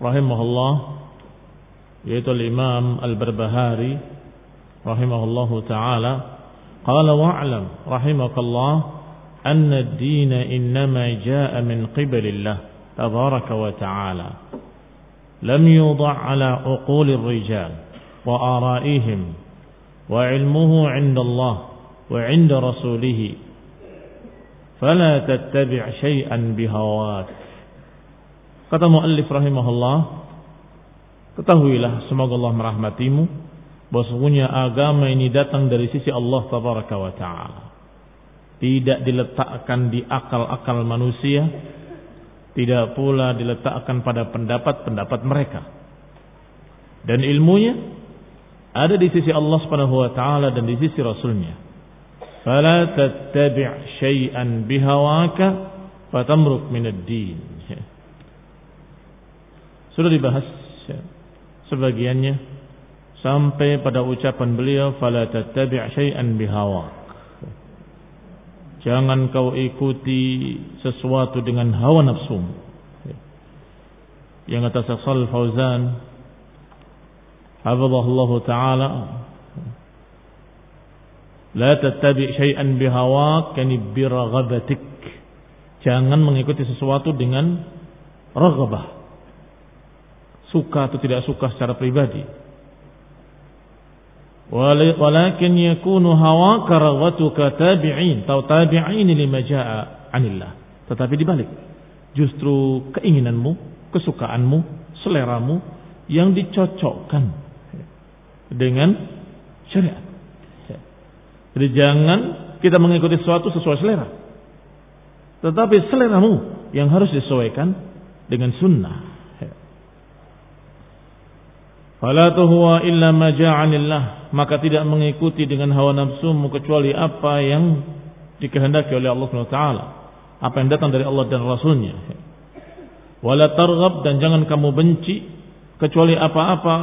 rahimahullah yaitu al-Imam Al-Barbahari rahimahullahu taala qala wa'lam rahimakallah anna ad-din innama jaa'a min qibalillah tabaraka wa ta'ala lam yudha' ala uqul ar-rijal wa ara'ihim wa 'ilmuhu 'inda Allah wa 'inda rasulih fala tattabi' shay'an bihawak Kata muallif rahimahullah, ketahuilah semoga Allah merahmatimu bahwa sesungguhnya agama ini datang dari sisi Allah tabaraka wa taala. Tidak diletakkan di akal-akal manusia, tidak pula diletakkan pada pendapat-pendapat mereka. Dan ilmunya ada di sisi Allah Subhanahu wa taala dan di sisi rasulnya. Fala tattabi' syai'an bihawaka fatamruk min ad-din. Sudah dibahas ya, sebagiannya sampai pada ucapan beliau fala tattabi' syai'an bihawak. Jangan kau ikuti sesuatu dengan hawa nafsu. Yang kata Syaikh Fauzan hafizahullah taala La tattabi' syai'an bihawak yani biraghabatik. Jangan mengikuti sesuatu dengan raghabah suka atau tidak suka secara pribadi. Walakin yakunu hawa karawatuka tabi'in atau tabi'in lima ja'a anillah. Tetapi dibalik, justru keinginanmu, kesukaanmu, seleramu yang dicocokkan dengan syariat. Jadi jangan kita mengikuti sesuatu sesuai selera. Tetapi seleramu yang harus disesuaikan dengan sunnah. Fala huwa illa ma ja'anillah, maka tidak mengikuti dengan hawa nafsumu kecuali apa yang dikehendaki oleh Allah SWT. Apa yang datang dari Allah dan Rasulnya. Wala targhab dan jangan kamu benci kecuali apa-apa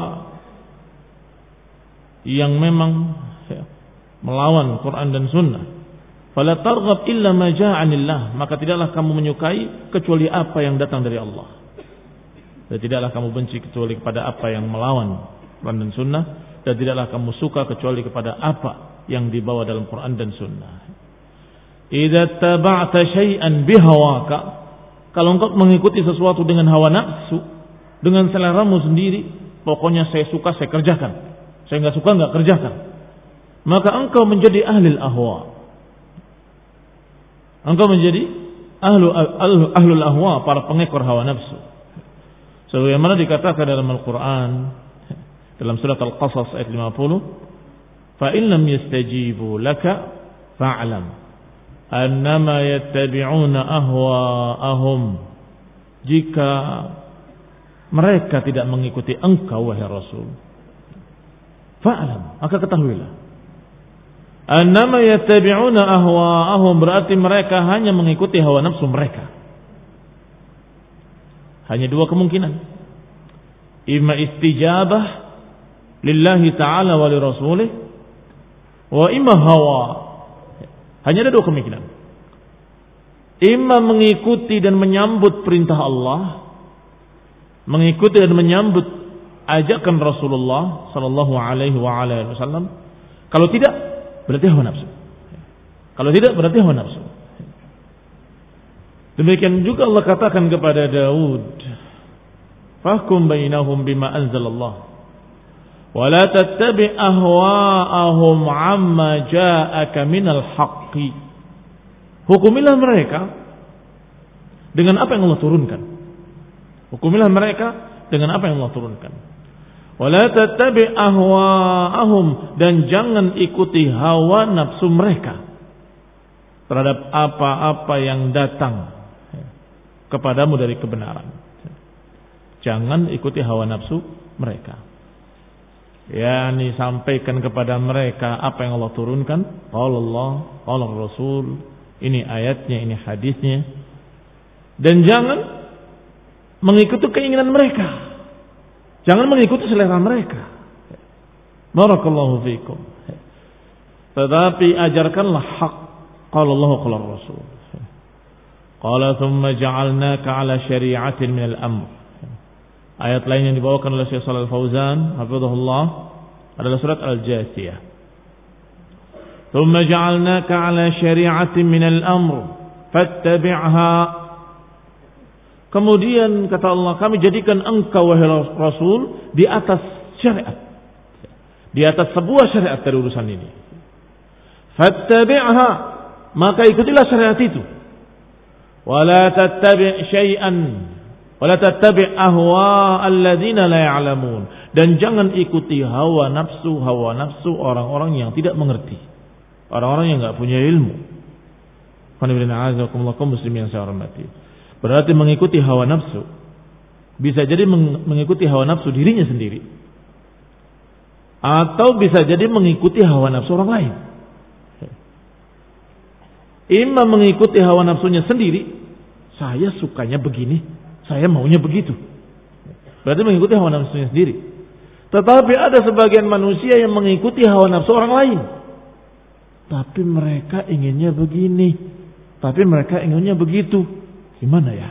yang memang melawan Quran dan Sunnah. Fala targhab illa ma ja'anillah, maka tidaklah kamu menyukai kecuali apa yang datang dari Allah. Dan tidaklah kamu benci kecuali kepada apa yang melawan Quran dan Sunnah. Dan tidaklah kamu suka kecuali kepada apa yang dibawa dalam Quran dan Sunnah. Idza taba'ta syai'an bihawaka, kalau engkau mengikuti sesuatu dengan hawa nafsu, dengan seleramu sendiri, pokoknya saya suka saya kerjakan. Saya nggak suka nggak kerjakan. Maka engkau menjadi ahli ahwa. Engkau menjadi ahlu, ahlu, ahlul ahwa, para pengekor hawa nafsu. Sebagaimana dikatakan dalam Al-Quran, dalam surat Al-Qasas ayat 50, "Fa in lam yastajibu laka fa'lam annama yattabi'una ahwa'ahum. Jika mereka tidak mengikuti engkau wahai Rasul fa'lam maka ketahuilah. Annama yattabi'una ahwa'ahum berarti mereka hanya mengikuti hawa nafsu mereka hanya dua kemungkinan imma istijabah lillahi ta'ala wa li rasulih wa imma hawa hanya ada dua kemungkinan. Ima mengikuti dan menyambut perintah Allah, mengikuti dan menyambut ajakan Rasulullah Sallallahu Alaihi Wasallam. Kalau tidak, berarti hawa nafsu. Kalau tidak, berarti hawa nafsu. Demikian juga Allah katakan kepada Daud, Fahkum bainahum bima anzalallah. Wa la tattabi' ahwa'ahum amma ja'aka minal haqqi. Hukumilah mereka dengan apa yang Allah turunkan. Hukumilah mereka dengan apa yang Allah turunkan. Wa tattabi' ahwa'ahum dan jangan ikuti hawa nafsu mereka terhadap apa-apa yang datang kepadamu dari kebenaran. Jangan ikuti hawa nafsu mereka. Yakni sampaikan kepada mereka apa yang Allah turunkan. Allah Allah Rasul. Ini ayatnya ini hadisnya. Dan jangan mengikuti keinginan mereka. Jangan mengikuti selera mereka. Barakallahu fikum. Tetapi ajarkanlah hak. Qala Allah qala Rasul. Qala thumma ja'alnaka ala syari'atin min al-amr Ayat lain yang dibawakan oleh Syekh Shalal Fauzan, hafizahullah, adalah surat Al-Jasiyah. ثم جعلناك على شريعة من الأمر فاتبعها Kemudian kata Allah, kami jadikan engkau wahai Rasul di atas syariat. Di atas sebuah syariat dari urusan ini. Fattabi'ha, maka ikutilah syariat itu. Wala tattabi' syai'an Wala tattabi' ahwa alladzina la ya'lamun dan jangan ikuti hawa nafsu hawa nafsu orang-orang yang tidak mengerti. Orang-orang yang enggak punya ilmu. muslim yang saya hormati. Berarti mengikuti hawa nafsu bisa jadi mengikuti hawa nafsu dirinya sendiri atau bisa jadi mengikuti hawa nafsu orang lain. Imam mengikuti hawa nafsunya sendiri, saya sukanya begini, saya maunya begitu. Berarti mengikuti hawa nafsunya sendiri. Tetapi ada sebagian manusia yang mengikuti hawa nafsu orang lain. Tapi mereka inginnya begini. Tapi mereka inginnya begitu. Gimana ya?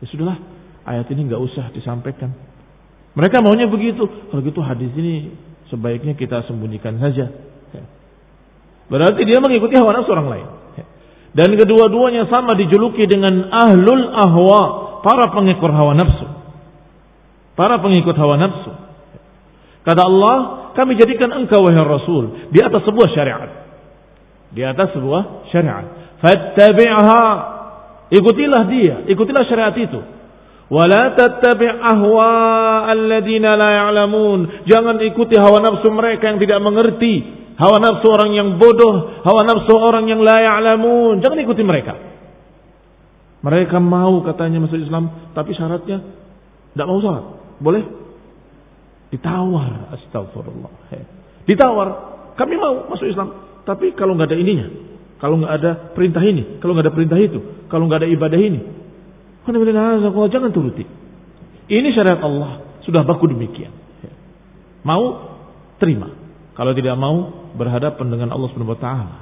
Ya sudahlah, ayat ini nggak usah disampaikan. Mereka maunya begitu. Kalau gitu hadis ini sebaiknya kita sembunyikan saja. Berarti dia mengikuti hawa nafsu orang lain. Dan kedua-duanya sama dijuluki dengan ahlul ahwa para pengikut hawa nafsu. Para pengikut hawa nafsu. Kata Allah, kami jadikan engkau wahai Rasul di atas sebuah syariat. Di atas sebuah syariat. Fattabi'ha. Ikutilah dia, ikutilah syariat itu. Wala tattabi' ahwa alladziina la ya'lamun. Jangan ikuti hawa nafsu mereka yang tidak mengerti. Hawa nafsu orang yang bodoh, hawa nafsu orang yang la ya'lamun. Jangan ikuti mereka. Mereka mau katanya masuk Islam, tapi syaratnya tidak mau sholat. Boleh? Ditawar, astagfirullah. Ditawar, kami mau masuk Islam, tapi kalau nggak ada ininya, kalau nggak ada perintah ini, kalau nggak ada perintah itu, kalau nggak ada ibadah ini, jangan turuti. Ini syariat Allah, sudah baku demikian. Mau terima, kalau tidak mau berhadapan dengan Allah Subhanahu wa taala.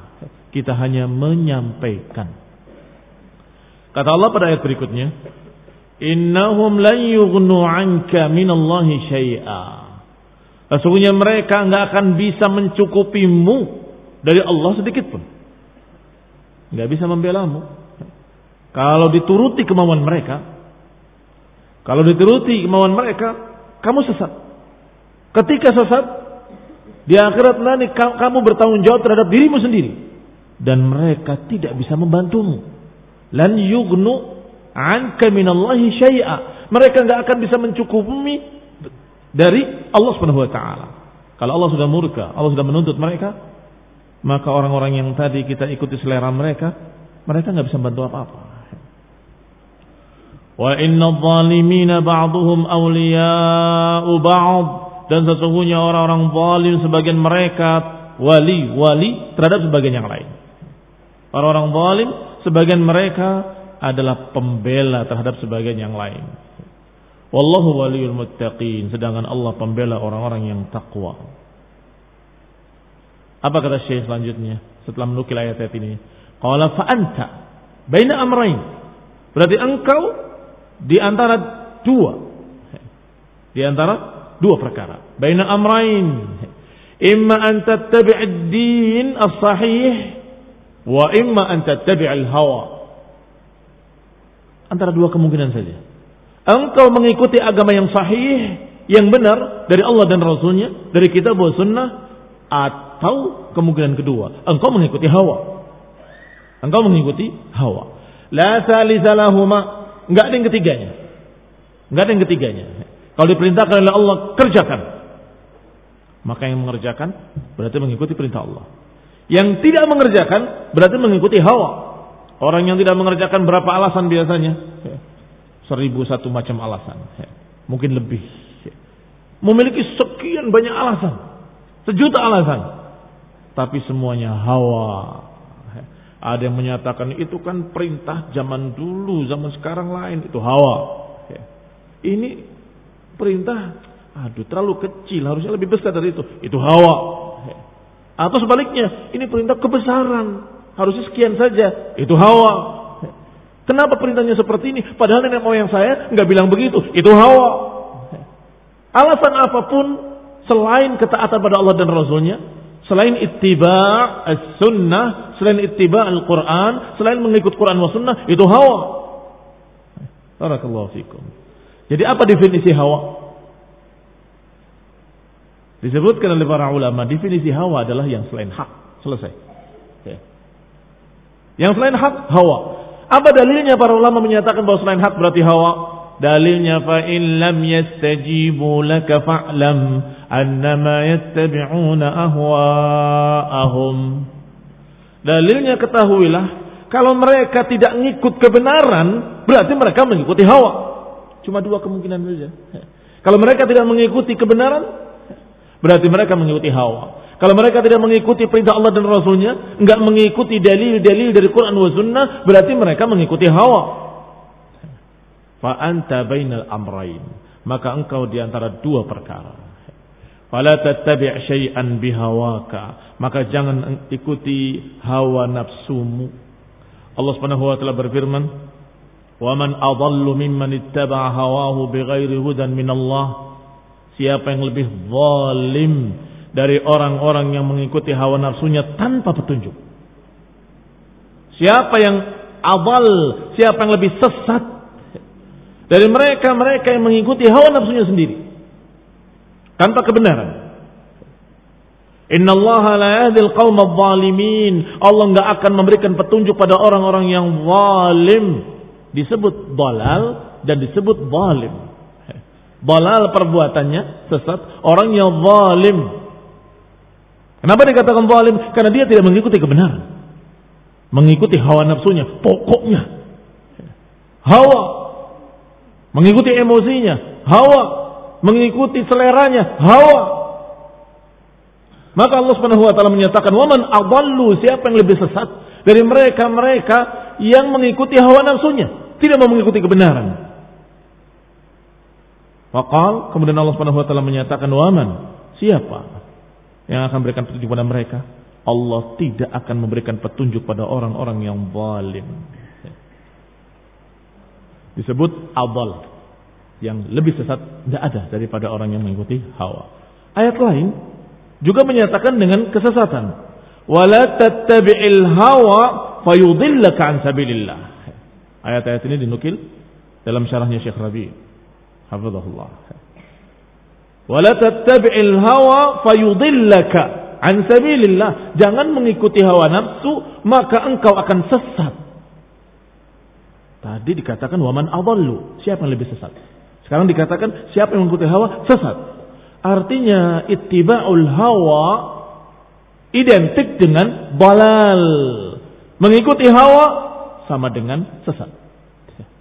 Kita hanya menyampaikan Kata Allah pada ayat berikutnya, "Innahum lan yughnu 'anka minallahi syai'a." Sesungguhnya mereka enggak akan bisa mencukupimu dari Allah sedikit pun. nggak bisa membelamu. Kalau dituruti kemauan mereka, kalau dituruti kemauan mereka, kamu sesat. Ketika sesat, di akhirat nanti kamu bertanggung jawab terhadap dirimu sendiri dan mereka tidak bisa membantumu. Lan yugnu anka minallahi syai'a. Mereka nggak akan bisa mencukupi dari Allah Subhanahu wa taala. Kalau Allah sudah murka, Allah sudah menuntut mereka, maka orang-orang yang tadi kita ikuti selera mereka, mereka nggak bisa bantu apa-apa. Wa inna zalimina ba'duhum awliya'u ba'd. Dan sesungguhnya orang-orang zalim sebagian mereka wali-wali terhadap sebagian yang lain. Orang-orang zalim sebagian mereka adalah pembela terhadap sebagian yang lain. Wallahu waliyul muttaqin. Sedangkan Allah pembela orang-orang yang takwa. Apa kata Syekh selanjutnya setelah menukil ayat-ayat ini? Qala fa anta baina amrain. Berarti engkau di antara dua. Di antara dua perkara. Baina amrain. Imma an tattabi' ad-din as-sahih wa imma an tattabi' al-hawa. Antara dua kemungkinan saja. Engkau mengikuti agama yang sahih, yang benar dari Allah dan Rasulnya, dari kitab dan sunnah, atau kemungkinan kedua, engkau mengikuti hawa. Engkau mengikuti hawa. La salisalahuma Enggak ada yang ketiganya. Enggak ada yang ketiganya. Kalau diperintahkan oleh Allah, kerjakan. Maka yang mengerjakan berarti mengikuti perintah Allah. Yang tidak mengerjakan berarti mengikuti hawa. Orang yang tidak mengerjakan berapa alasan biasanya? Seribu satu macam alasan. Mungkin lebih. Memiliki sekian banyak alasan. Sejuta alasan. Tapi semuanya hawa. Ada yang menyatakan itu kan perintah zaman dulu, zaman sekarang lain. Itu hawa. Ini perintah, aduh terlalu kecil, harusnya lebih besar dari itu. Itu hawa. Atau sebaliknya, ini perintah kebesaran, harusnya sekian saja. Itu hawa. Kenapa perintahnya seperti ini? Padahal nenek moyang saya nggak bilang begitu. Itu hawa. Alasan apa pun selain ketaatan pada Allah dan Rasulnya, selain ittiba' as-sunnah, selain ittiba' al-Quran, selain mengikut Quran wa sunnah, itu hawa. Barakallahu fikum. Jadi apa definisi hawa? Disebutkan oleh para ulama, definisi hawa adalah yang selain hak. Selesai. Ya. Yang selain hak, hawa. Apa dalilnya para ulama menyatakan bahwa selain hak berarti hawa? Dalilnya fa in lam yastajibu laka fa'lam annama yattabi'una ahwa'ahum. Dalilnya ketahuilah kalau mereka tidak ngikut kebenaran berarti mereka mengikuti hawa. Cuma dua kemungkinan saja. Kalau mereka tidak mengikuti kebenaran berarti mereka mengikuti hawa. Kalau mereka tidak mengikuti perintah Allah dan Rasulnya, enggak mengikuti dalil-dalil dari Quran dan Sunnah, berarti mereka mengikuti hawa. Fa anta bainal amrain. Maka engkau di antara dua perkara. Fala tattabi' syai'an bihawaka. Maka jangan ikuti hawa nafsumu. Allah Subhanahu wa taala berfirman, "Wa man adallu mimman ittaba'a hawahu bighairi hudan min Allah." Siapa yang lebih zalim dari orang-orang yang mengikuti hawa nafsunya tanpa petunjuk? Siapa yang adal, siapa yang lebih sesat dari mereka-mereka yang mengikuti hawa nafsunya sendiri? tanpa kebenaran. Inna Allah la yahdil zalimin. Allah enggak akan memberikan petunjuk pada orang-orang yang zalim. Disebut dalal dan disebut zalim. Dalal perbuatannya sesat, orang yang zalim. Kenapa dikatakan zalim? Karena dia tidak mengikuti kebenaran. Mengikuti hawa nafsunya, pokoknya. Hawa. Mengikuti emosinya, hawa mengikuti seleranya, hawa. Maka Allah Subhanahu wa taala menyatakan, "Waman adallu," siapa yang lebih sesat dari mereka-mereka yang mengikuti hawa nafsunya, tidak mau mengikuti kebenaran. Waqal, kemudian Allah Subhanahu wa taala menyatakan, "Waman," siapa yang akan memberikan petunjuk pada mereka? Allah tidak akan memberikan petunjuk pada orang-orang yang zalim. Disebut adal yang lebih sesat tidak ada daripada orang yang mengikuti hawa. Ayat lain juga menyatakan dengan kesesatan. Wala tattabi'il hawa fayudillaka an. Ayat-ayat ini dinukil dalam syarahnya Syekh Rabi. Hafizahullah. Wala tattabi'il hawa fayudillaka an sabilillah. Jangan mengikuti hawa nafsu maka engkau akan sesat. Tadi dikatakan waman adallu. Siapa yang lebih sesat? Sekarang dikatakan siapa yang mengikuti hawa sesat. Artinya ittiba'ul hawa identik dengan balal. Mengikuti hawa sama dengan sesat.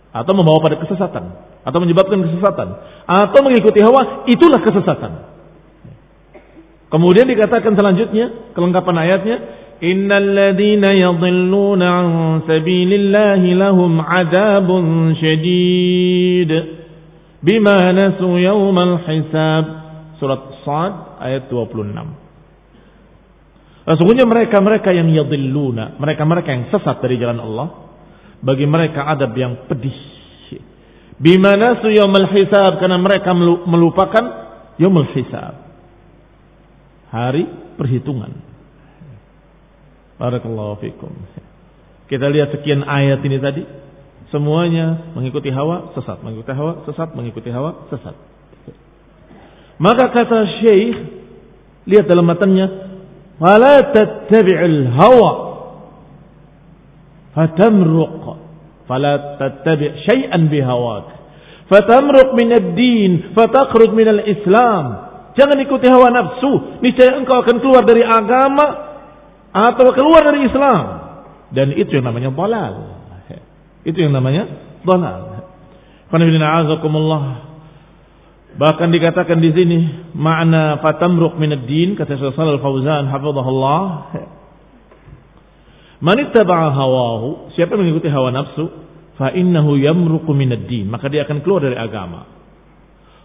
Atau membawa pada kesesatan atau menyebabkan kesesatan atau mengikuti hawa itulah kesesatan. Kemudian dikatakan selanjutnya kelengkapan ayatnya innalladzina yadhilluna an sabilillahi lahum adzabun syadid bima nasu yaumal hisab surat Sa'd ayat 26. Sesungguhnya nah, mereka-mereka yang yadilluna, mereka-mereka yang sesat dari jalan Allah, bagi mereka adab yang pedih Bimana su yaumul hisab karena mereka melupakan yaumul hisab. Hari perhitungan. Barakallahu fikum. Kita lihat sekian ayat ini tadi. Semuanya mengikuti hawa, sesat. Mengikuti hawa, sesat. Mengikuti hawa, sesat. Maka kata Syekh, lihat dalam matanya, "Wala tattabi'il hawa fatamruq." Fala tattabi' syai'an bihawak. Fatamruq min ad-din, fataqrud min al-Islam. Jangan ikuti hawa nafsu, niscaya engkau akan keluar dari agama atau keluar dari Islam. Dan itu yang namanya dalal. Itu yang namanya dalal. Bahkan dikatakan di sini makna fatamruq min ad-din kata Syekh Shalal Fauzan hafizahullah man hawahu siapa yang mengikuti hawa nafsu fa innahu yamruqu min ad-din maka dia akan keluar dari agama.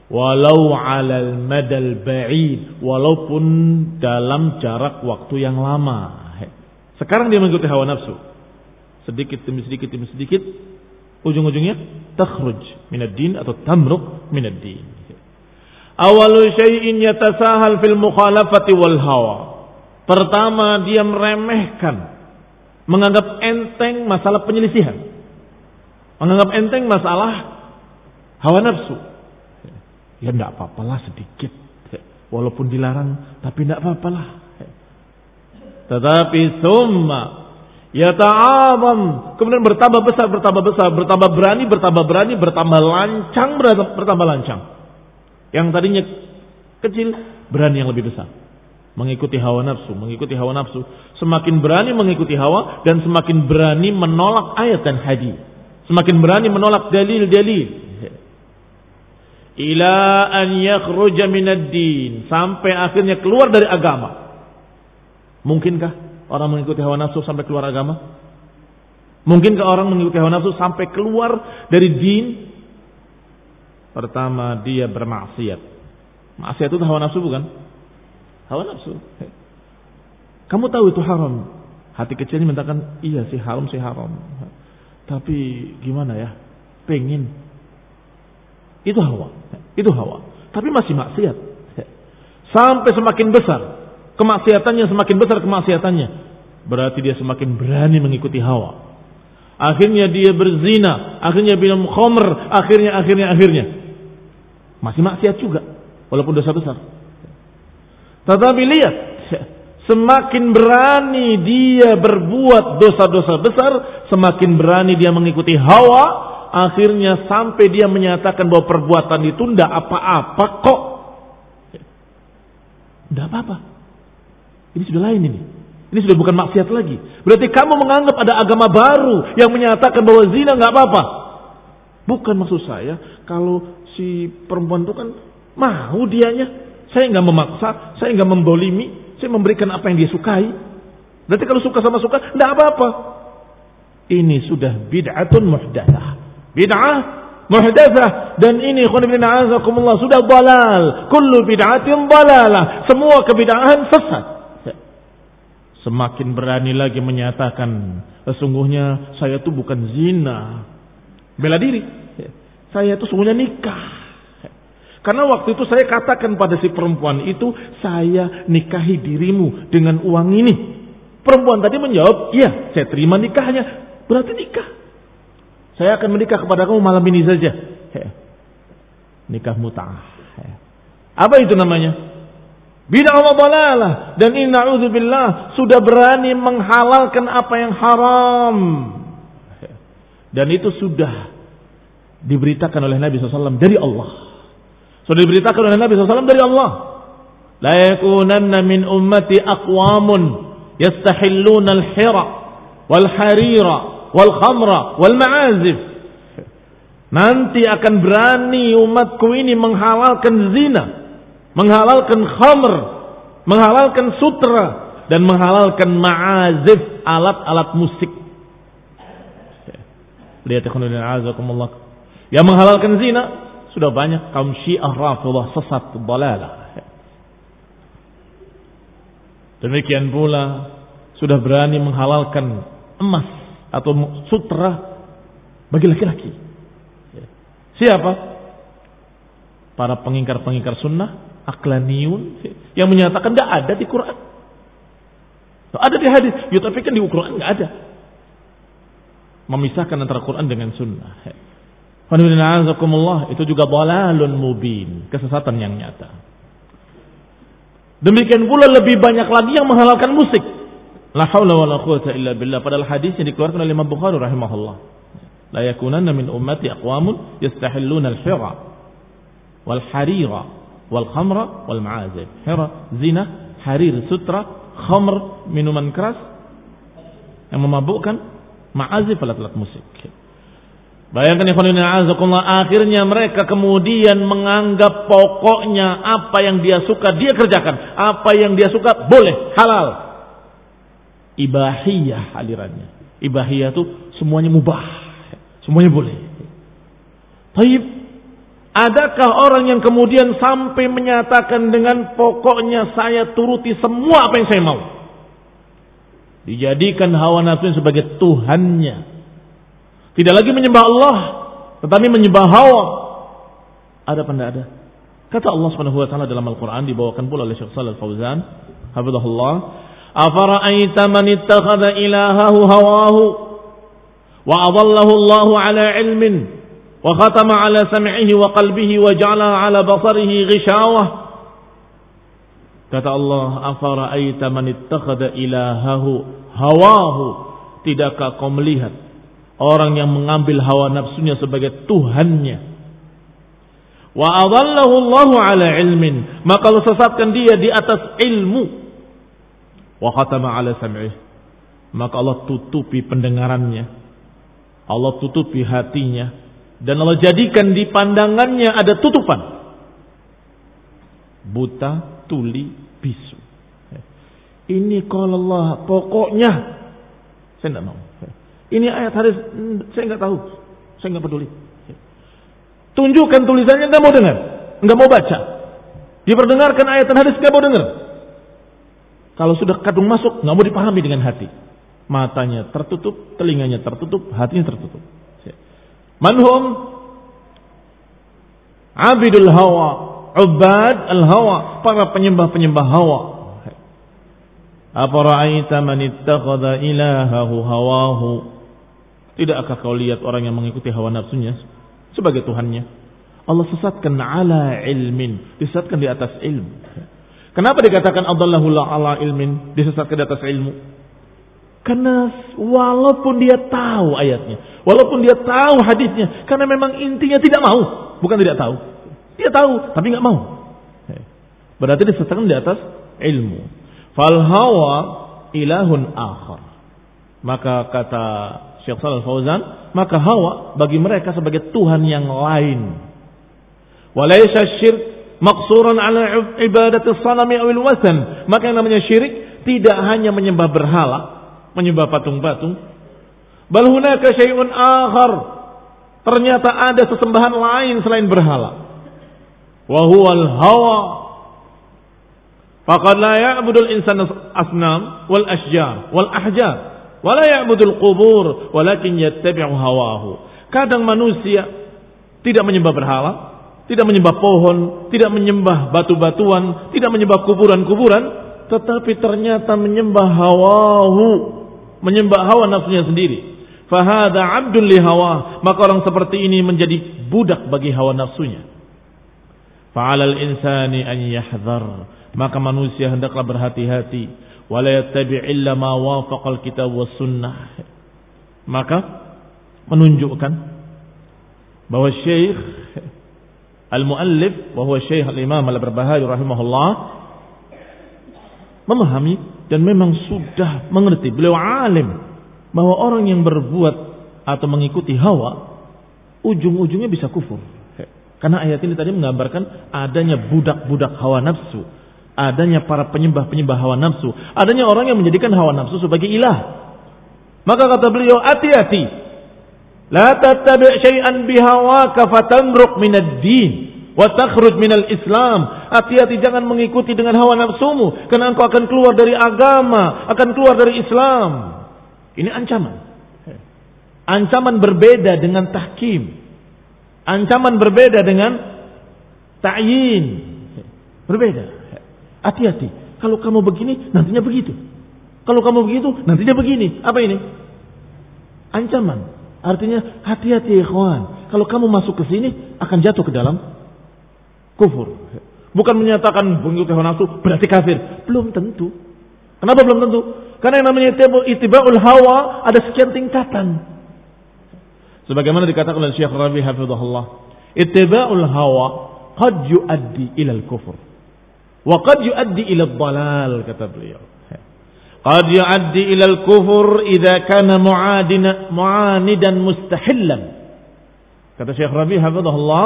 Walau alal madal ba'id walaupun dalam jarak waktu yang lama. Sekarang dia mengikuti hawa nafsu. Sedikit demi sedikit demi sedikit ujung-ujungnya takhruj minad din atau tamruk minad din awalu syai'in yatasahal fil mukhalafati wal hawa. Pertama dia meremehkan menganggap enteng masalah penyelisihan menganggap enteng masalah hawa nafsu Ya tidak apa-apalah sedikit. Walaupun dilarang, tapi tidak apa-apalah. Tetapi summa ya ta'abam. Kemudian bertambah besar, bertambah besar, bertambah berani, bertambah berani, bertambah lancang, bertambah lancang. Yang tadinya kecil, berani yang lebih besar. Mengikuti hawa nafsu, mengikuti hawa nafsu. Semakin berani mengikuti hawa dan semakin berani menolak ayat dan hadis. Semakin berani menolak dalil-dalil ila an yakhruja din sampai akhirnya keluar dari agama. Mungkinkah orang mengikuti hawa nafsu sampai keluar agama? Mungkinkah orang mengikuti hawa nafsu sampai keluar dari din? Pertama dia bermaksiat. Maksiat itu hawa nafsu bukan? Hawa nafsu. Kamu tahu itu haram. Hati kecil ini mengatakan, iya sih haram sih haram. Tapi gimana ya? Pengen itu hawa. Itu hawa. Tapi masih maksiat. Sampai semakin besar. Kemaksiatannya semakin besar kemaksiatannya. Berarti dia semakin berani mengikuti hawa. Akhirnya dia berzina. Akhirnya minum khomer. Akhirnya, akhirnya, akhirnya. Masih maksiat juga. Walaupun dosa besar. Tetapi lihat. Semakin berani dia berbuat dosa-dosa besar. Semakin berani dia mengikuti hawa akhirnya sampai dia menyatakan bahwa perbuatan itu tidak apa-apa kok. Tidak apa-apa. Ini sudah lain ini. Ini sudah bukan maksiat lagi. Berarti kamu menganggap ada agama baru yang menyatakan bahwa zina nggak apa-apa. Bukan maksud saya kalau si perempuan itu kan mau dianya. Saya nggak memaksa, saya nggak membolimi, saya memberikan apa yang dia sukai. Berarti kalau suka sama suka, tidak apa-apa. Ini sudah bid'atun muhdathah bid'ah muhdatsah. Dan ini khonibina azakumullah sudah balal. Kullu bid'atin dalalah semua kebid'ahan sesat. Semakin berani lagi menyatakan sesungguhnya saya itu bukan zina. Bela diri. Saya itu sungguhnya nikah karena waktu itu saya katakan pada si perempuan itu saya nikahi dirimu dengan uang ini Perempuan tadi menjawab, iya saya terima nikahnya. Berarti nikah. Saya akan menikah kepada kamu malam ini saja. Nikah muta'ah. Apa itu namanya? Bid'ah wa dalalah dan inna billah sudah berani menghalalkan apa yang haram. Dan itu sudah diberitakan oleh Nabi SAW dari Allah. Sudah diberitakan oleh Nabi SAW dari Allah. La yakunanna min ummati aqwamun yastahilluna al-hira wal harira wal khamra wal ma'azif. Nanti akan berani umatku ini menghalalkan zina, menghalalkan khamr, menghalalkan sutra dan menghalalkan ma'azif alat-alat musik. Lihat azakumullah. Yang menghalalkan zina sudah banyak kaum Syiah Rafidah sesat dalalah. Demikian pula sudah berani menghalalkan emas atau sutra bagi laki-laki. Siapa? Para pengingkar-pengingkar sunnah, aklaniyun, yang menyatakan tidak ada di Quran. Ada di hadis, ya tapi kan di Quran nggak ada. Memisahkan antara Quran dengan sunnah. Itu juga balalun mubin, kesesatan yang nyata. Demikian pula lebih banyak lagi yang menghalalkan musik. La haula wala quwata illa billah. Padahal hadis yang dikeluarkan oleh Imam Bukhari rahimahullah. La yakunanna min ummati aqwamun yastahilluna al-hira wal harira wal khamra wal ma'azib. Hira zina, harir sutra, khamr minuman keras yang memabukkan, ma'azif alat-alat musik. Bayangkan ya azakumullah akhirnya mereka kemudian menganggap pokoknya apa yang dia suka dia kerjakan, apa yang dia suka boleh halal. Ibahiyah alirannya. Ibahiyah itu semuanya mubah, semuanya boleh. Taib, adakah orang yang kemudian sampai menyatakan dengan pokoknya saya turuti semua apa yang saya mau? Dijadikan hawa nafsu sebagai Tuhannya tidak lagi menyembah Allah, tetapi menyembah hawa. Ada apa ada? Kata Allah Subhanahu wa taala dalam Al-Qur'an dibawakan pula oleh Syekh Shalal Fauzan, hafizahullah, "Afara'aita man ittakhadha ilahahu hawahu wa adallahu Allah ala ilmin wa khatama ala sam'ihi wa qalbihi wa ja'ala ala basarihi ghishawah" Kata Allah, "Afara'aita man ittakhadha ilahahu hawahu" Tidakkah kau melihat Orang yang mengambil hawa nafsunya sebagai Tuhannya. Wa adallahu Allahu ala ilmin. Maka Allah sesatkan dia di atas ilmu. Wa khatama ala sam'ih. Maka Allah tutupi pendengarannya. Allah tutupi hatinya. Dan Allah jadikan di pandangannya ada tutupan. Buta, tuli, bisu. Ini kalau Allah pokoknya saya tidak mau. Ini ayat hadis saya nggak tahu, saya nggak peduli. Tunjukkan tulisannya nggak mau dengar, nggak mau baca. Diperdengarkan ayat dan hadis nggak mau dengar. Kalau sudah kadung masuk nggak mau dipahami dengan hati. Matanya tertutup, telinganya tertutup, hatinya tertutup. Manhum abidul hawa, ubad al hawa, para penyembah-penyembah hawa. Apa ra'aita man ittakhadha ilahahu hawahu Tidakkah kau lihat orang yang mengikuti hawa nafsunya sebagai Tuhannya? Allah sesatkan ala ilmin, disesatkan di atas ilmu. Kenapa dikatakan Allahu ala ilmin, disesatkan di atas ilmu? Karena walaupun dia tahu ayatnya, walaupun dia tahu hadisnya, karena memang intinya tidak mau, bukan tidak tahu. Dia tahu, tapi nggak mau. Berarti disesatkan di atas ilmu. Fal hawa ilahun akhar. Maka kata Syekh Shalal Fauzan, maka hawa bagi mereka sebagai Tuhan yang lain. Walaysa syirk maqsuran ala ibadati sanami awil wasan. Maka yang namanya syirik tidak hanya menyembah berhala, menyembah patung-patung. Bal hunaka syai'un akhar. Ternyata ada sesembahan lain selain berhala. Wa huwal hawa. Faqad la ya'budul insana asnam wal asjar wal ahjar Wala ya'budul qubur walakin yattabi'u hawahu. Kadang manusia tidak menyembah berhala, tidak menyembah pohon, tidak menyembah batu-batuan, tidak menyembah kuburan-kuburan, tetapi ternyata menyembah hawahu, menyembah hawa nafsunya sendiri. Fahada abdun li hawa, maka orang seperti ini menjadi budak bagi hawa nafsunya. Fa'alal insani an yahdhar, maka manusia hendaklah berhati-hati, wala yattabi' illa ma kitab was sunnah. Maka menunjukkan bahwa Syekh Al-Muallif wa huwa Syekh Al-Imam Al-Barbahari rahimahullah memahami dan memang sudah mengerti beliau alim bahwa orang yang berbuat atau mengikuti hawa ujung-ujungnya bisa kufur. Karena ayat ini tadi menggambarkan adanya budak-budak hawa nafsu, adanya para penyembah-penyembah hawa nafsu, adanya orang yang menjadikan hawa nafsu sebagai ilah. Maka kata beliau, hati-hati. La tattabi' syai'an bihawaka fatamruq minad din wa takhruj minal Islam. Hati-hati jangan mengikuti dengan hawa nafsumu karena engkau akan keluar dari agama, akan keluar dari Islam. Ini ancaman. Ancaman berbeda dengan tahkim. Ancaman berbeda dengan ta'yin. Berbeda. Hati-hati. Kalau kamu begini, nantinya begitu. Kalau kamu begitu, nantinya begini. Apa ini? Ancaman. Artinya hati-hati ikhwan. Kalau kamu masuk ke sini akan jatuh ke dalam kufur. Bukan menyatakan mengikuti hawa nafsu berarti kafir. Belum tentu. Kenapa belum tentu? Karena yang namanya itiba'ul hawa ada sekian tingkatan. Sebagaimana dikatakan oleh Syekh Rabi hafizahullah, ittiba'ul hawa qad yuaddi ila al-kufur wa qad yuaddi ila dalal kata beliau. Qad yuaddi ila al-kufur idza kana mu'adina mu'anidan mustahillan. Kata Syekh Rabi hafizahullah,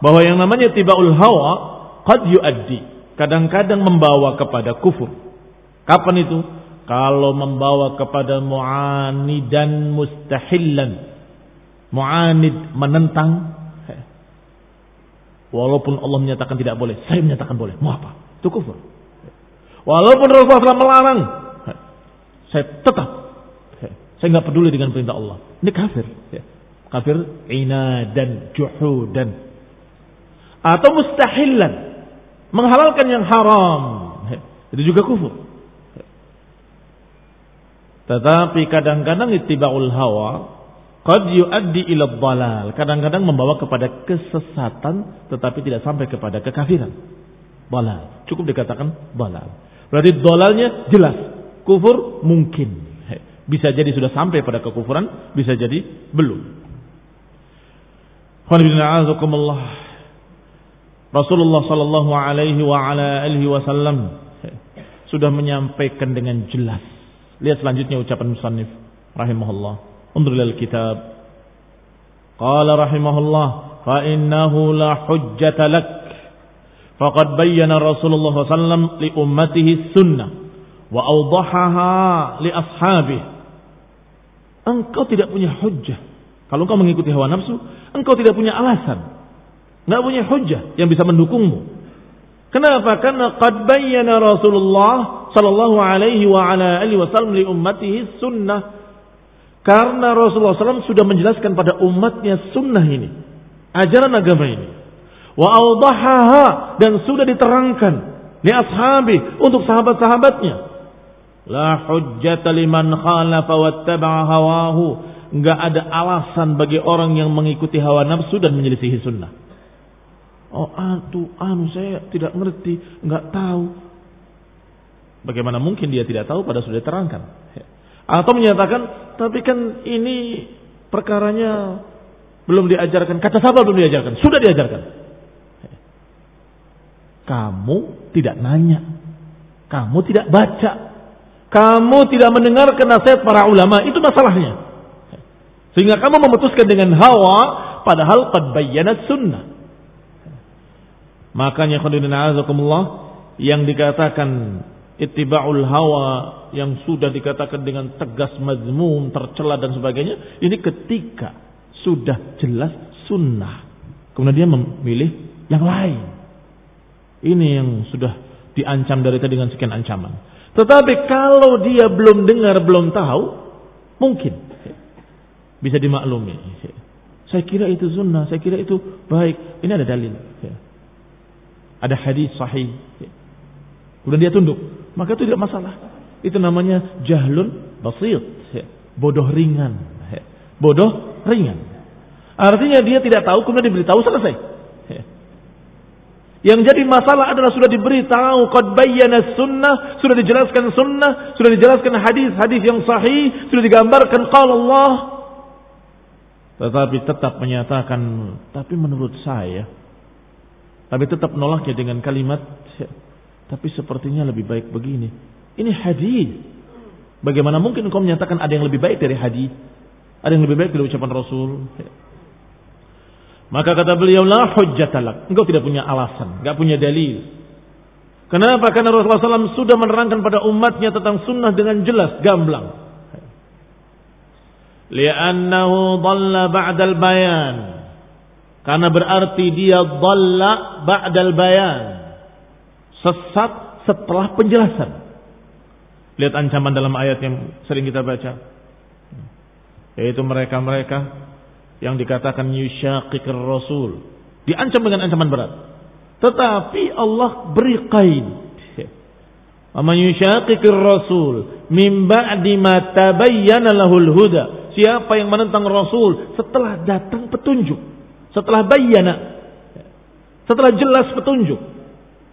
bahwa yang namanya tibaul hawa qad yuaddi kadang-kadang membawa kepada kufur. Kapan itu? Kalau membawa kepada mu'anid dan mustahillan. Mu'anid menentang. Walaupun Allah menyatakan tidak boleh, saya menyatakan boleh. Mau apa? Itu kufur. Walaupun Rasulullah SAW melarang, saya tetap. Saya nggak peduli dengan perintah Allah. Ini kafir. Kafir ina dan juhu dan atau mustahilan menghalalkan yang haram itu juga kufur tetapi kadang-kadang ittiba'ul hawa qad yuaddi ila dhalal kadang-kadang membawa kepada kesesatan tetapi tidak sampai kepada kekafiran dhalal cukup dikatakan dhalal berarti dhalalnya jelas kufur mungkin bisa jadi sudah sampai pada kekufuran bisa jadi belum Rasulullah sallallahu alaihi wa ala alihi wasallam sudah menyampaikan dengan jelas. Lihat selanjutnya ucapan musannif rahimahullah. Undur kitab. Qala rahimahullah fa innahu la hujjata lak. Faqad bayyana Rasulullah sallam li ummatihi sunnah wa awdahaha li ashabihi. Engkau tidak punya hujjah. Kalau engkau mengikuti hawa nafsu, engkau tidak punya alasan Nggak punya hujah yang bisa mendukungmu. Kenapa? Karena qad bayyana Rasulullah sallallahu alaihi wa ala alihi wasallam li ummatihi sunnah. Karena Rasulullah SAW sudah menjelaskan pada umatnya sunnah ini. Ajaran agama ini. Wa awdahaha dan sudah diterangkan li ashabi untuk sahabat-sahabatnya. La hujjata liman khalafa wattaba'a hawahu. Enggak ada alasan bagi orang yang mengikuti hawa nafsu dan menyelisihi sunnah. Oh, anu, anu saya tidak ngerti, nggak tahu. Bagaimana mungkin dia tidak tahu pada sudah terangkan? Atau menyatakan, tapi kan ini perkaranya belum diajarkan. Kata siapa belum diajarkan? Sudah diajarkan. Kamu tidak nanya. Kamu tidak baca. Kamu tidak mendengarkan nasihat para ulama. Itu masalahnya. Sehingga kamu memutuskan dengan hawa padahal qad bayyanat sunnah. Makanya yang dikatakan ittiba'ul hawa yang sudah dikatakan dengan tegas mazmum, tercela dan sebagainya, ini ketika sudah jelas sunnah. Kemudian dia memilih yang lain. Ini yang sudah diancam dari tadi dengan sekian ancaman. Tetapi kalau dia belum dengar, belum tahu, mungkin bisa dimaklumi. Saya kira itu sunnah, saya kira itu baik. Ini ada dalil. Ada hadis sahih. Kemudian dia tunduk. maka itu tidak masalah. Itu namanya jahlun basit, bodoh ringan. Bodoh ringan. Artinya dia tidak tahu kemudian diberitahu selesai. Yang jadi masalah adalah sudah diberitahu qad bayyana sunnah, sudah dijelaskan sunnah, sudah dijelaskan hadis-hadis yang sahih, sudah digambarkan qala Allah. Tetapi tetap menyatakan tapi menurut saya tapi tetap menolaknya dengan kalimat tapi sepertinya lebih baik begini. Ini hadis. Bagaimana mungkin kau menyatakan ada yang lebih baik dari hadis? Ada yang lebih baik dari ucapan Rasul? Maka kata beliau, la hujjatalak. Engkau tidak punya alasan, enggak punya dalil. Kenapa? Karena Rasulullah SAW sudah menerangkan pada umatnya tentang sunnah dengan jelas, gamblang. Li'annahu dhalla ba'dal bayan. Karena berarti dia dhalla ba'dal bayan. Sesat setelah penjelasan. Lihat ancaman dalam ayat yang sering kita baca. Yaitu mereka-mereka yang dikatakan yusyaqiqir rasul. Diancam dengan ancaman berat. Tetapi Allah beri qaid. Aman yusyaqiqir rasul min ba'di ma tabayyana lahul huda. Siapa yang menentang rasul setelah datang petunjuk, setelah bayyana, setelah jelas petunjuk,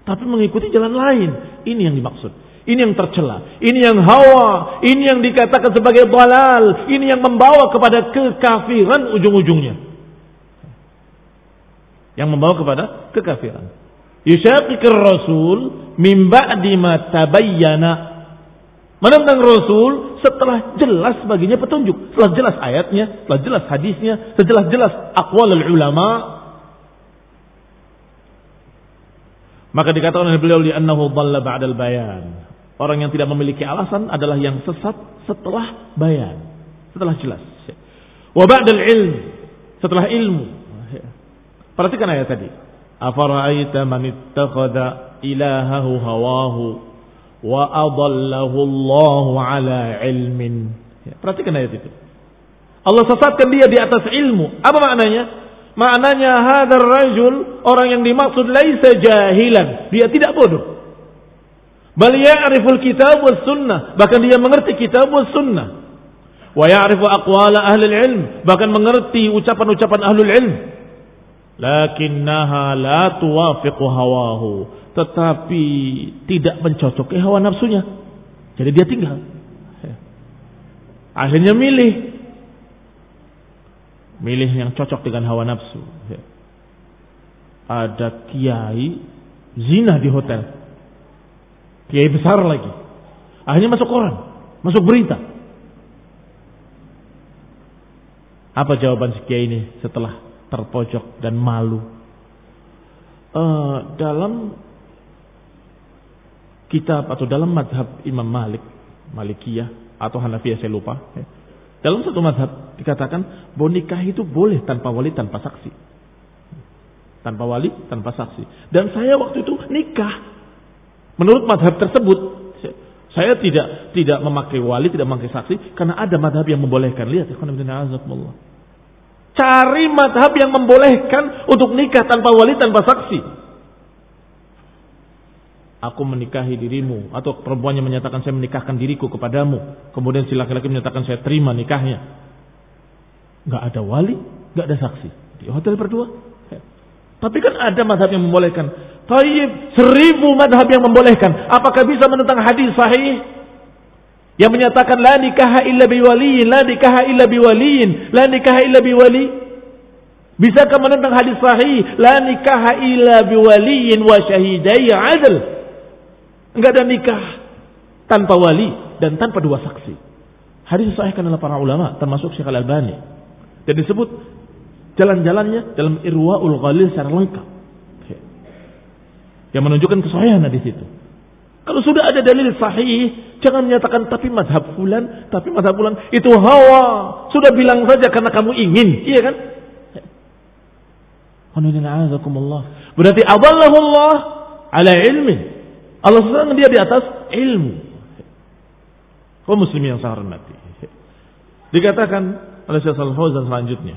tapi mengikuti jalan lain. Ini yang dimaksud. Ini yang tercela, ini yang hawa, ini yang dikatakan sebagai balal, ini yang membawa kepada kekafiran ujung-ujungnya. Yang membawa kepada kekafiran. Yusyaqiqir Rasul min ba'di ma tabayyana. Menentang Rasul setelah jelas baginya petunjuk, setelah jelas ayatnya, setelah jelas hadisnya, setelah jelas aqwal ulama. Maka dikatakan oleh beliau li'annahu dhalla ba'dal bayan. Orang yang tidak memiliki alasan adalah yang sesat setelah bayan, setelah jelas. Wa ba'dal ilm, setelah ilmu. Perhatikan ayat tadi. Afara'aita man ittakhadha ilahahu hawahu wa adallahu Allah ala ilmin. Perhatikan ayat itu. Allah sesatkan dia di atas ilmu. Apa maknanya? Maknanya hadar rajul orang yang dimaksud laisa jahilan. Dia tidak bodoh. Bal ya'riful kitab was sunnah. Bahkan dia mengerti kitab was sunnah. Wa ya'rifu aqwala ahli ilm. Bahkan mengerti ucapan-ucapan ahli ilm. Lakinnaha la tuwafiqu hawahu. Tetapi tidak mencocoki hawa nafsunya. Jadi dia tinggal. Akhirnya milih. Milih yang cocok dengan hawa nafsu. Ada kiai zina di hotel Kiai besar lagi. Akhirnya masuk koran, masuk berita. Apa jawaban si kiai ini setelah terpojok dan malu? Uh, dalam kitab atau dalam madhab Imam Malik, Malikiyah atau Hanafiyah saya lupa. Ya. Dalam satu madhab dikatakan bahwa nikah itu boleh tanpa wali tanpa saksi. Tanpa wali tanpa saksi. Dan saya waktu itu nikah Menurut madhab tersebut, saya tidak tidak memakai wali, tidak memakai saksi, karena ada madhab yang membolehkan. Lihat, Cari madhab yang membolehkan untuk nikah tanpa wali, tanpa saksi. Aku menikahi dirimu, atau perempuannya menyatakan saya menikahkan diriku kepadamu. Kemudian si laki-laki menyatakan saya terima nikahnya. Gak ada wali, gak ada saksi. Di hotel berdua. Tapi kan ada madhab yang membolehkan. Taib seribu madhab yang membolehkan. Apakah bisa menentang hadis sahih yang menyatakan la nikaha illa biwaliyin, la nikaha illa biwaliyin, la nikaha illa biwali? Bisakah menentang hadis sahih la nikaha illa biwaliyin wa syahidai adl? Enggak ada nikah tanpa wali dan tanpa dua saksi. Hadis disahihkan oleh para ulama termasuk Syekh Al-Albani. Dan disebut jalan-jalannya dalam Irwaul Ghalil secara lengkap. Yang menunjukkan kesahihan di situ. Kalau sudah ada dalil sahih, jangan menyatakan tapi madhab fulan, tapi madhab fulan itu hawa. Sudah bilang saja karena kamu ingin, iya kan? Berarti Allah ala ilmi. Allah sedang dia di atas ilmu. Kau muslim yang saya hormati. Dikatakan oleh Syekh Al-Fauzan selanjutnya.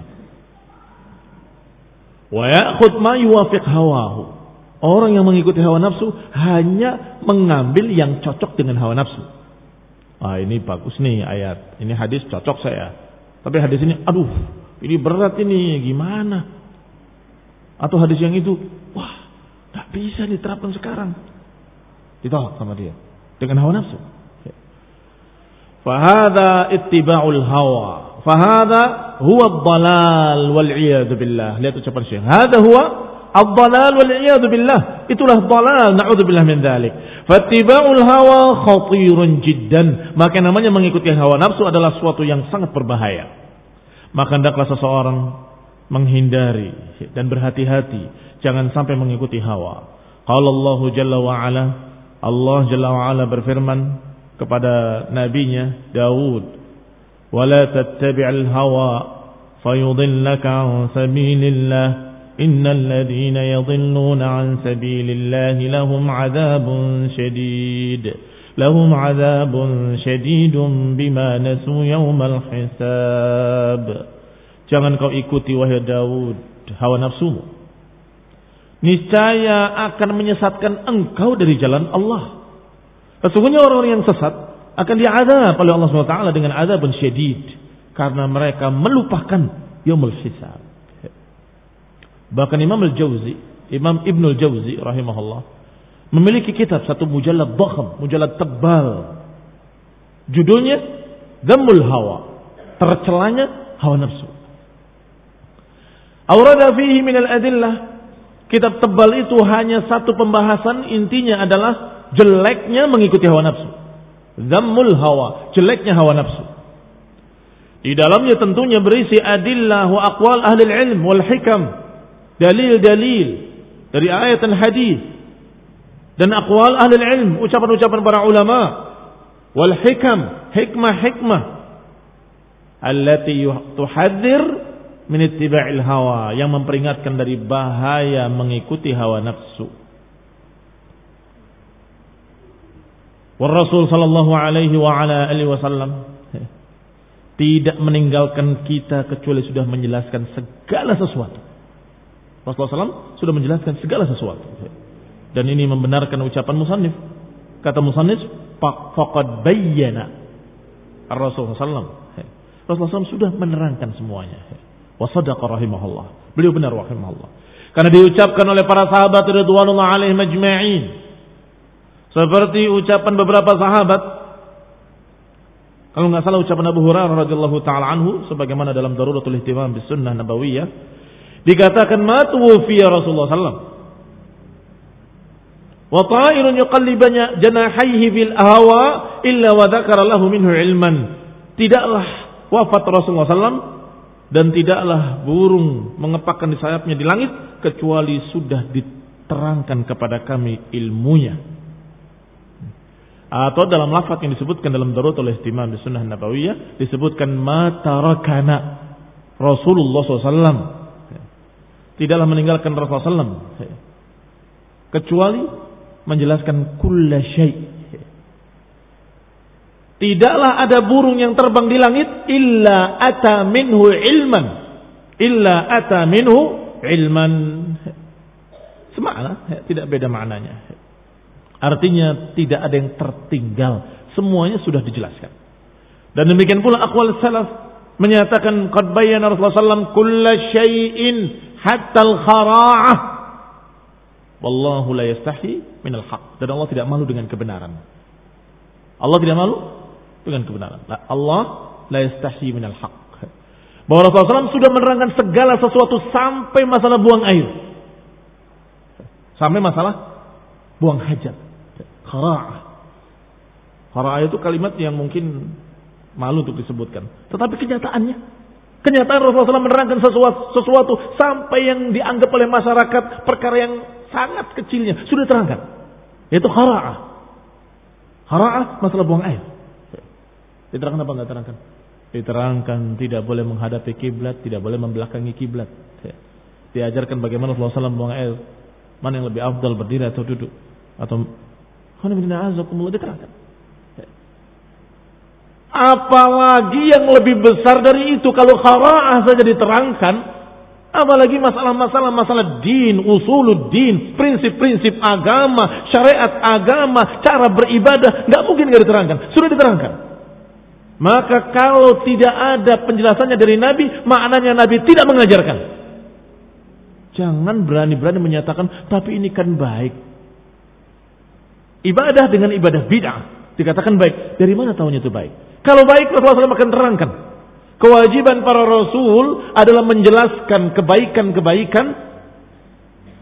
Wa ya'khud ma yuwafiq hawahu Orang yang mengikuti hawa nafsu hanya mengambil yang cocok dengan hawa nafsu. Ah ini bagus nih ayat. Ini hadis cocok saya. Tapi hadis ini, aduh, ini berat ini, gimana? Atau hadis yang itu, wah, tak bisa diterapkan sekarang. Ditolak sama dia dengan hawa nafsu. Fahada ittiba'ul hawa. Fahada huwa dalal wal billah. Lihat ucapan Syekh. Hada huwa Ad-dalal wal billah. Itulah dalal, na'udzubillah min dzalik. Fattiba'ul hawa khatirun jiddan. Maka namanya mengikuti hawa nafsu adalah suatu yang sangat berbahaya. Maka hendaklah seseorang menghindari dan berhati-hati jangan sampai mengikuti hawa. Qala Allah Jalla wa ala Allah Jalla wa ala berfirman kepada nabinya Daud, "Wa la tattabi'al hawa fayudillaka 'an sabilillah." إن الذين يضلون عن سبيل الله لهم عذاب شديد لهم عذاب شديد بما نسوا يوم الحساب Jangan kau ikuti wahai Daud hawa nafsumu. Niscaya akan menyesatkan engkau dari jalan Allah. Sesungguhnya orang-orang yang sesat akan diadab oleh Allah SWT dengan adab syedid. Karena mereka melupakan yaumul hisab. Bahkan Imam Al-Jauzi, Imam Ibnul Jauzi rahimahullah memiliki kitab satu mujallad dhakham, mujallad tebal. Judulnya Dhammul Hawa. Tercelanya hawa nafsu. Aurada fihi min al-adillah. Kitab tebal itu hanya satu pembahasan intinya adalah jeleknya mengikuti hawa nafsu. Dhammul hawa, jeleknya hawa nafsu. Di dalamnya tentunya berisi adillah wa aqwal ahli ilm wal hikam dalil-dalil dari ayat dan hadis dan aqwal ahli ilm, ucapan-ucapan para ulama wal hikam, hikmah-hikmah allati tuhadzir min ittiba'il hawa yang memperingatkan dari bahaya mengikuti hawa nafsu. Wa Rasul sallallahu alaihi wa ala alihi wasallam tidak meninggalkan kita kecuali sudah menjelaskan segala sesuatu Rasulullah SAW sudah menjelaskan segala sesuatu. Dan ini membenarkan ucapan musannif. Kata musannif, faqad bayyana Rasulullah SAW. Rasulullah SAW sudah menerangkan semuanya. Wa sadaqa rahimahullah. Beliau benar rahimahullah. Karena diucapkan oleh para sahabat radhiyallahu alaihim majma'in. Seperti ucapan beberapa sahabat kalau nggak salah ucapan Abu Hurairah radhiyallahu taala anhu sebagaimana dalam Daruratul Ihtimam bis Sunnah Nabawiyah Dikatakan matu ya Rasulullah sallallahu Wa ta'irun yuqallibanya janahaihi bil ahwa illa wa dzakara minhu ilman. Tidaklah wafat Rasulullah sallallahu dan tidaklah burung mengepakkan di sayapnya di langit kecuali sudah diterangkan kepada kami ilmunya. Atau dalam lafaz yang disebutkan dalam Darut oleh Imam di Sunnah Nabawiyah disebutkan matarakana Rasulullah SAW tidaklah meninggalkan Rasulullah SAW kecuali menjelaskan kulla syai. Tidaklah ada burung yang terbang di langit illa ata minhu ilman. Illa ata minhu ilman. Semakna, tidak beda maknanya. Artinya tidak ada yang tertinggal. Semuanya sudah dijelaskan. Dan demikian pula akwal salaf menyatakan qad bayyana Rasulullah SAW kulla syai'in hatta al-khara'ah. Wallahu la yastahi min al-haq. Dan Allah tidak malu dengan kebenaran. Allah tidak malu dengan kebenaran. Allah la yastahi min al-haq. Bahwa Rasulullah SAW sudah menerangkan segala sesuatu sampai masalah buang air. Sampai masalah buang hajat. Khara'ah. Khara'ah itu kalimat yang mungkin malu untuk disebutkan. Tetapi kenyataannya Kenyataan Rasulullah SAW menerangkan sesuatu, sesuatu sampai yang dianggap oleh masyarakat perkara yang sangat kecilnya sudah terangkan. Yaitu hara'ah. Hara'ah masalah buang air. Diterangkan apa enggak terangkan? Diterangkan tidak boleh menghadapi kiblat, tidak boleh membelakangi kiblat. Diajarkan bagaimana Rasulullah SAW buang air. Mana yang lebih afdal berdiri atau duduk atau diterangkan. Apalagi yang lebih besar dari itu. Kalau khara'ah saja diterangkan. Apalagi masalah-masalah masalah din, usuluddin, prinsip-prinsip agama, syariat agama, cara beribadah, nggak mungkin nggak diterangkan. Sudah diterangkan. Maka kalau tidak ada penjelasannya dari Nabi, maknanya Nabi tidak mengajarkan. Jangan berani-berani menyatakan, tapi ini kan baik. Ibadah dengan ibadah bid'ah dikatakan baik. Dari mana tahunya itu baik? Kalau baik Rasulullah SAW akan terangkan. Kewajiban para rasul adalah menjelaskan kebaikan-kebaikan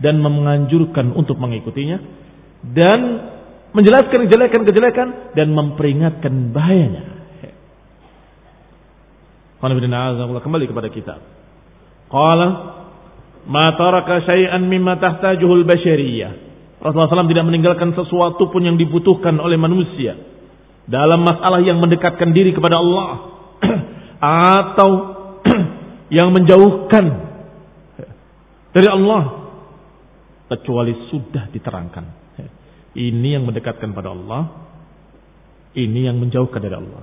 dan menganjurkan untuk mengikutinya dan menjelaskan kejelekan-kejelekan dan memperingatkan bahayanya. Kembali kepada kita. Qala ma taraka syai'an mimma tahtajuhul. Rasulullah SAW tidak meninggalkan sesuatu pun yang dibutuhkan oleh manusia dalam masalah yang mendekatkan diri kepada Allah atau yang menjauhkan dari Allah kecuali sudah diterangkan. Ini yang mendekatkan pada Allah, ini yang menjauhkan dari Allah.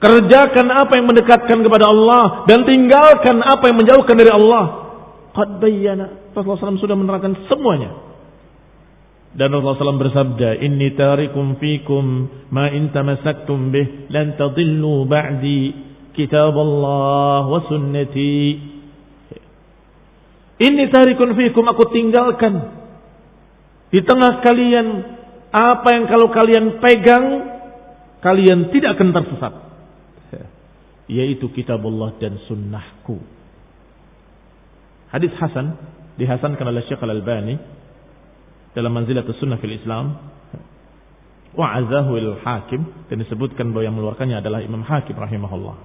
Kerjakan apa yang mendekatkan kepada Allah dan tinggalkan apa yang menjauhkan dari Allah. Qad bayyana. Rasulullah SAW sudah menerangkan semuanya. Dan Rasulullah SAW bersabda, Inni tarikum fikum ma in tamasaktum bih lan tadillu ba'di kitab Allah wa sunnati. Ini tarikun fikum aku tinggalkan di tengah kalian apa yang kalau kalian pegang kalian tidak akan tersesat. Yaitu kitab Allah dan sunnahku. Hadis Hasan dihasankan oleh Syekh Al-Albani dalam manzilatus sunnah fil Islam wa'azahu al-hakim dan disebutkan bahwa yang mengeluarkannya adalah Imam Hakim rahimahullah.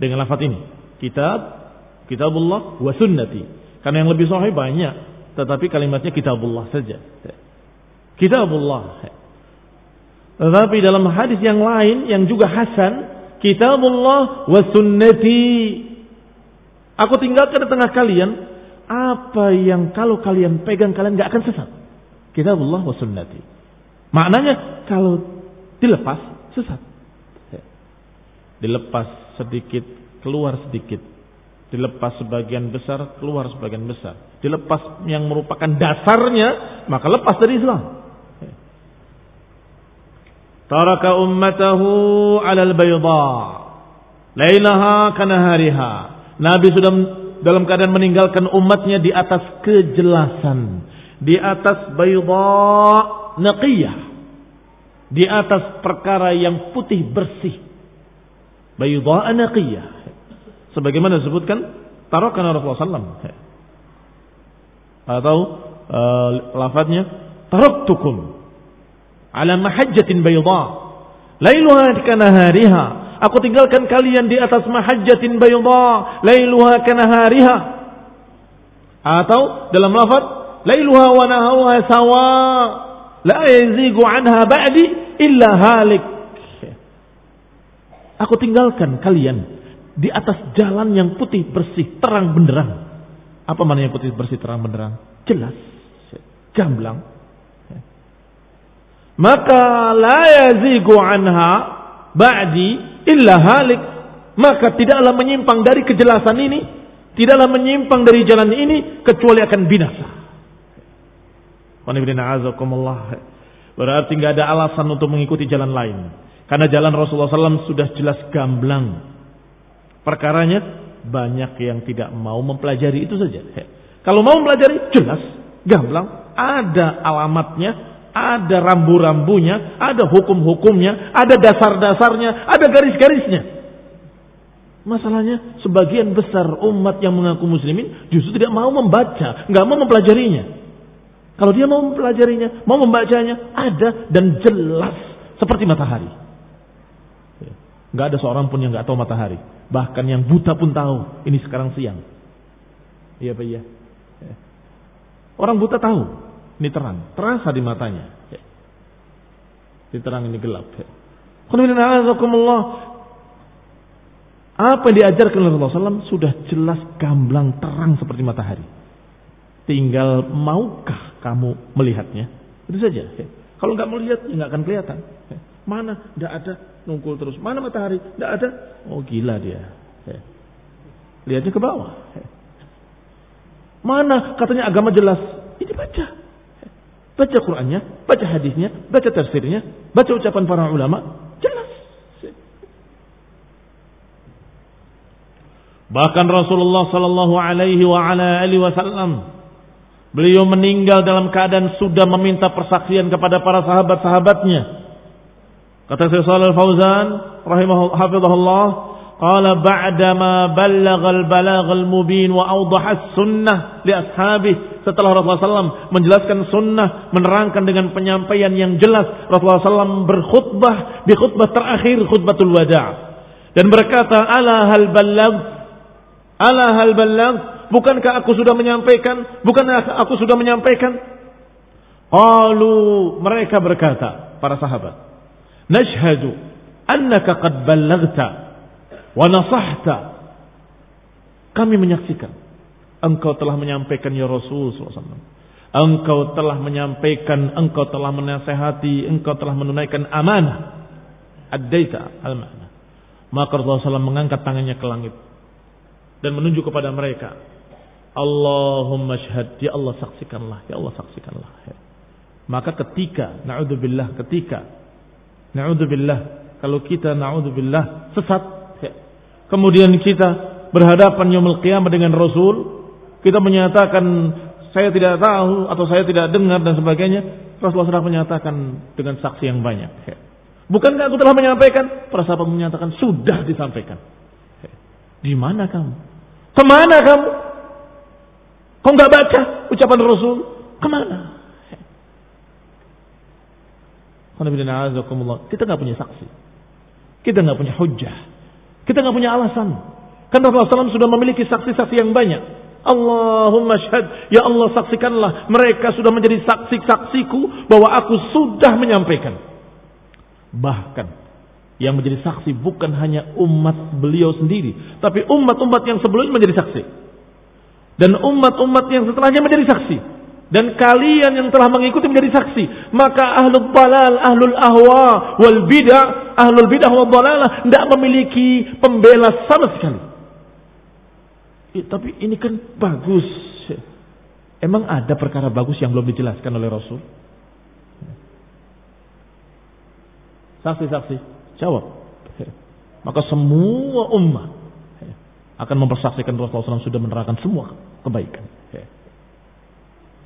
Dengan lafaz ini, kitab kitabullah wa sunnati. Karena yang lebih sahih banyak, tetapi kalimatnya kitabullah saja. Kitabullah. Tetapi dalam hadis yang lain yang juga hasan, kitabullah wa sunnati. Aku tinggalkan di tengah kalian apa yang kalau kalian pegang kalian nggak akan sesat. Kitabullah wa sunnati. Maknanya kalau dilepas sesat. Dilepas sedikit, keluar sedikit. Dilepas sebagian besar, keluar sebagian besar. Dilepas yang merupakan dasarnya, maka lepas dari Islam. Taraka ummatahu alal bayda. Lailaha kanahariha. Nabi sudah dalam keadaan meninggalkan umatnya di atas kejelasan. Di atas bayda naqiyah di atas perkara yang putih bersih. Bayda naqiyah. Sebagaimana disebutkan tarokan Rasulullah SAW atau uh, lafadznya? Taraktukum ala mahajjatin bayda. Lailuha kanahariha aku tinggalkan kalian di atas mahajjatin bayda lailuha kanahariha atau dalam lafaz lailuha wa naharuha sawa La yazigu anha ba'di illa halik. Aku tinggalkan kalian di atas jalan yang putih bersih, terang benderang. Apa maknanya putih bersih, terang benderang? Jelas, gamblang. Maka la yazigu anha ba'di illa halik. Maka tidaklah menyimpang dari kejelasan ini, tidaklah menyimpang dari jalan ini kecuali akan binasa. Berarti nggak ada alasan untuk mengikuti jalan lain. Karena jalan Rasulullah SAW sudah jelas gamblang. Perkaranya banyak yang tidak mau mempelajari itu saja. Kalau mau mempelajari jelas gamblang. Ada alamatnya, ada rambu-rambunya, ada hukum-hukumnya, ada dasar-dasarnya, ada garis-garisnya. Masalahnya sebagian besar umat yang mengaku muslimin justru tidak mau membaca, nggak mau mempelajarinya. Kalau dia mau mempelajarinya, mau membacanya, ada dan jelas seperti matahari. Nggak ada seorang pun yang nggak tahu matahari. Bahkan yang buta pun tahu. Ini sekarang siang. Iya pak iya. Ya. Orang buta tahu. Ini terang. Terasa di matanya. Ya. Ini terang ini gelap. Apa yang diajarkan oleh Rasulullah SAW sudah jelas gamblang terang seperti matahari. Tinggal maukah kamu melihatnya? Itu saja. Kalau nggak melihat, ya nggak akan kelihatan. Mana? Tidak ada. Nungkul terus. Mana matahari? Tidak ada. Oh gila dia. Ya. Lihatnya ke bawah. Mana katanya agama jelas? Baca. Qur'annya, baca hadisnya, baca tafsirnya, baca ucapan para ulama, jelas. Bahkan Rasulullah sallallahu alaihi wasallam beliau meninggal dalam keadaan sudah meminta persaksian kepada para sahabat-sahabatnya. Kata Syekh Shalal Fauzan rahimahullah, qala ba'dama ballagha al-balagh al-mubin wa awdaha as-sunnah li ashabihi setelah Rasulullah SAW menjelaskan sunnah, menerangkan dengan penyampaian yang jelas, Rasulullah SAW berkhutbah di khutbah terakhir khutbatul wada' dan berkata, "Ala hal balagh? Ala hal balagh? Bukankah aku sudah menyampaikan? Bukankah aku sudah menyampaikan?" Qalu mereka berkata, para sahabat, "Nashhadu annaka qad ballaghta wa nasahta." Kami menyaksikan Engkau telah menyampaikan ya Rasul. Engkau telah menyampaikan, engkau telah menasehati, engkau telah menunaikan amanah. Ad-daita al-ma'na. Maka Rasulullah SAW mengangkat tangannya ke langit. Dan menunjuk kepada mereka. Allahumma syahad. Ya Allah saksikanlah. Ya Allah saksikanlah. Maka ketika, na'udzubillah, ketika, na'udzubillah, kalau kita na'udzubillah sesat, kemudian kita berhadapan yaumul qiyamah dengan Rasul, kita menyatakan saya tidak tahu atau saya tidak dengar dan sebagainya, Rasulullah SAW menyatakan dengan saksi yang banyak. Bukankah aku telah menyampaikan? Para sahabat menyatakan sudah disampaikan. Di mana kamu? Ke mana kamu? Kau nggak baca ucapan Rasul? Ke mana? Kita nggak punya saksi. Kita nggak punya hujah. Kita nggak punya alasan. Karena Rasulullah SAW sudah memiliki saksi-saksi yang banyak. Allahumma syahad. Ya Allah saksikanlah. Mereka sudah menjadi saksi-saksiku bahwa aku sudah menyampaikan. Bahkan yang menjadi saksi bukan hanya umat beliau sendiri. Tapi umat-umat yang sebelumnya menjadi saksi. Dan umat-umat yang setelahnya menjadi saksi. Dan kalian yang telah mengikuti menjadi saksi. Maka ahlul balal, ahlul ahwa, wal bidah, ahlul bidah wal balalah tidak memiliki pembela sama sekali. Ya, tapi ini kan bagus. Emang ada perkara bagus yang belum dijelaskan oleh Rasul? Saksi-saksi, jawab. Maka semua umat akan mempersaksikan Rasulullah SAW sudah menerangkan semua kebaikan.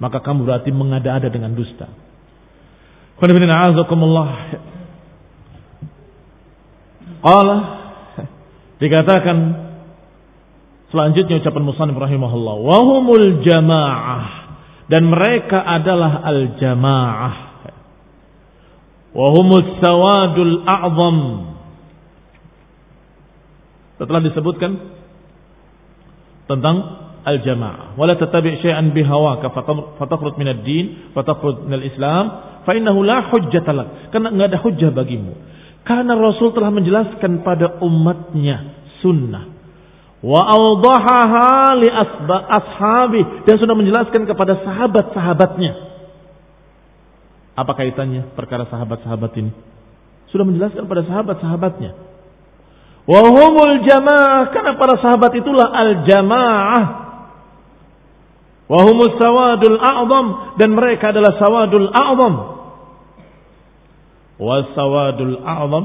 Maka kamu berarti mengada-ada dengan dusta. Allah dikatakan Selanjutnya ucapan Musannif rahimahullah, wahumul jamaah dan mereka adalah al jamaah. Wahumus sawadul a'zam. Setelah disebutkan tentang al jamaah, wala tatabi' syai'an bihawaka fatakhrut min ad-din, fatakhrut min al-islam, fa innahu la hujjata lak. Karena enggak ada hujjah bagimu. Karena Rasul telah menjelaskan pada umatnya sunnah wa awdahaha li ashabi dan sudah menjelaskan kepada sahabat-sahabatnya. Apa kaitannya perkara sahabat-sahabat ini? Sudah menjelaskan kepada sahabat-sahabatnya. Wa humul jamaah karena para sahabat itulah al jamaah. Wa humus sawadul a'zam dan mereka adalah sawadul a'zam. Wa sawadul a'zam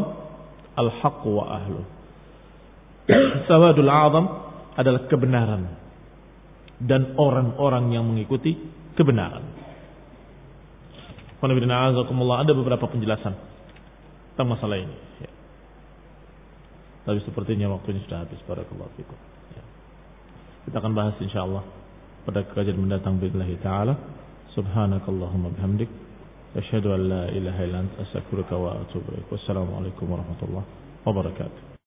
al haqq wa ahluh Sawadul azam adalah kebenaran dan orang-orang yang mengikuti kebenaran. Ada beberapa penjelasan tentang masalah ini. Ya. Tapi sepertinya waktunya sudah habis. Barakallahu fikum. Ya. Kita akan bahas insyaallah pada kajian mendatang billahi taala. Subhanakallahumma bihamdik asyhadu an la ilaha illa anta astaghfiruka wa atubu ilaik. Wassalamualaikum warahmatullahi wabarakatuh.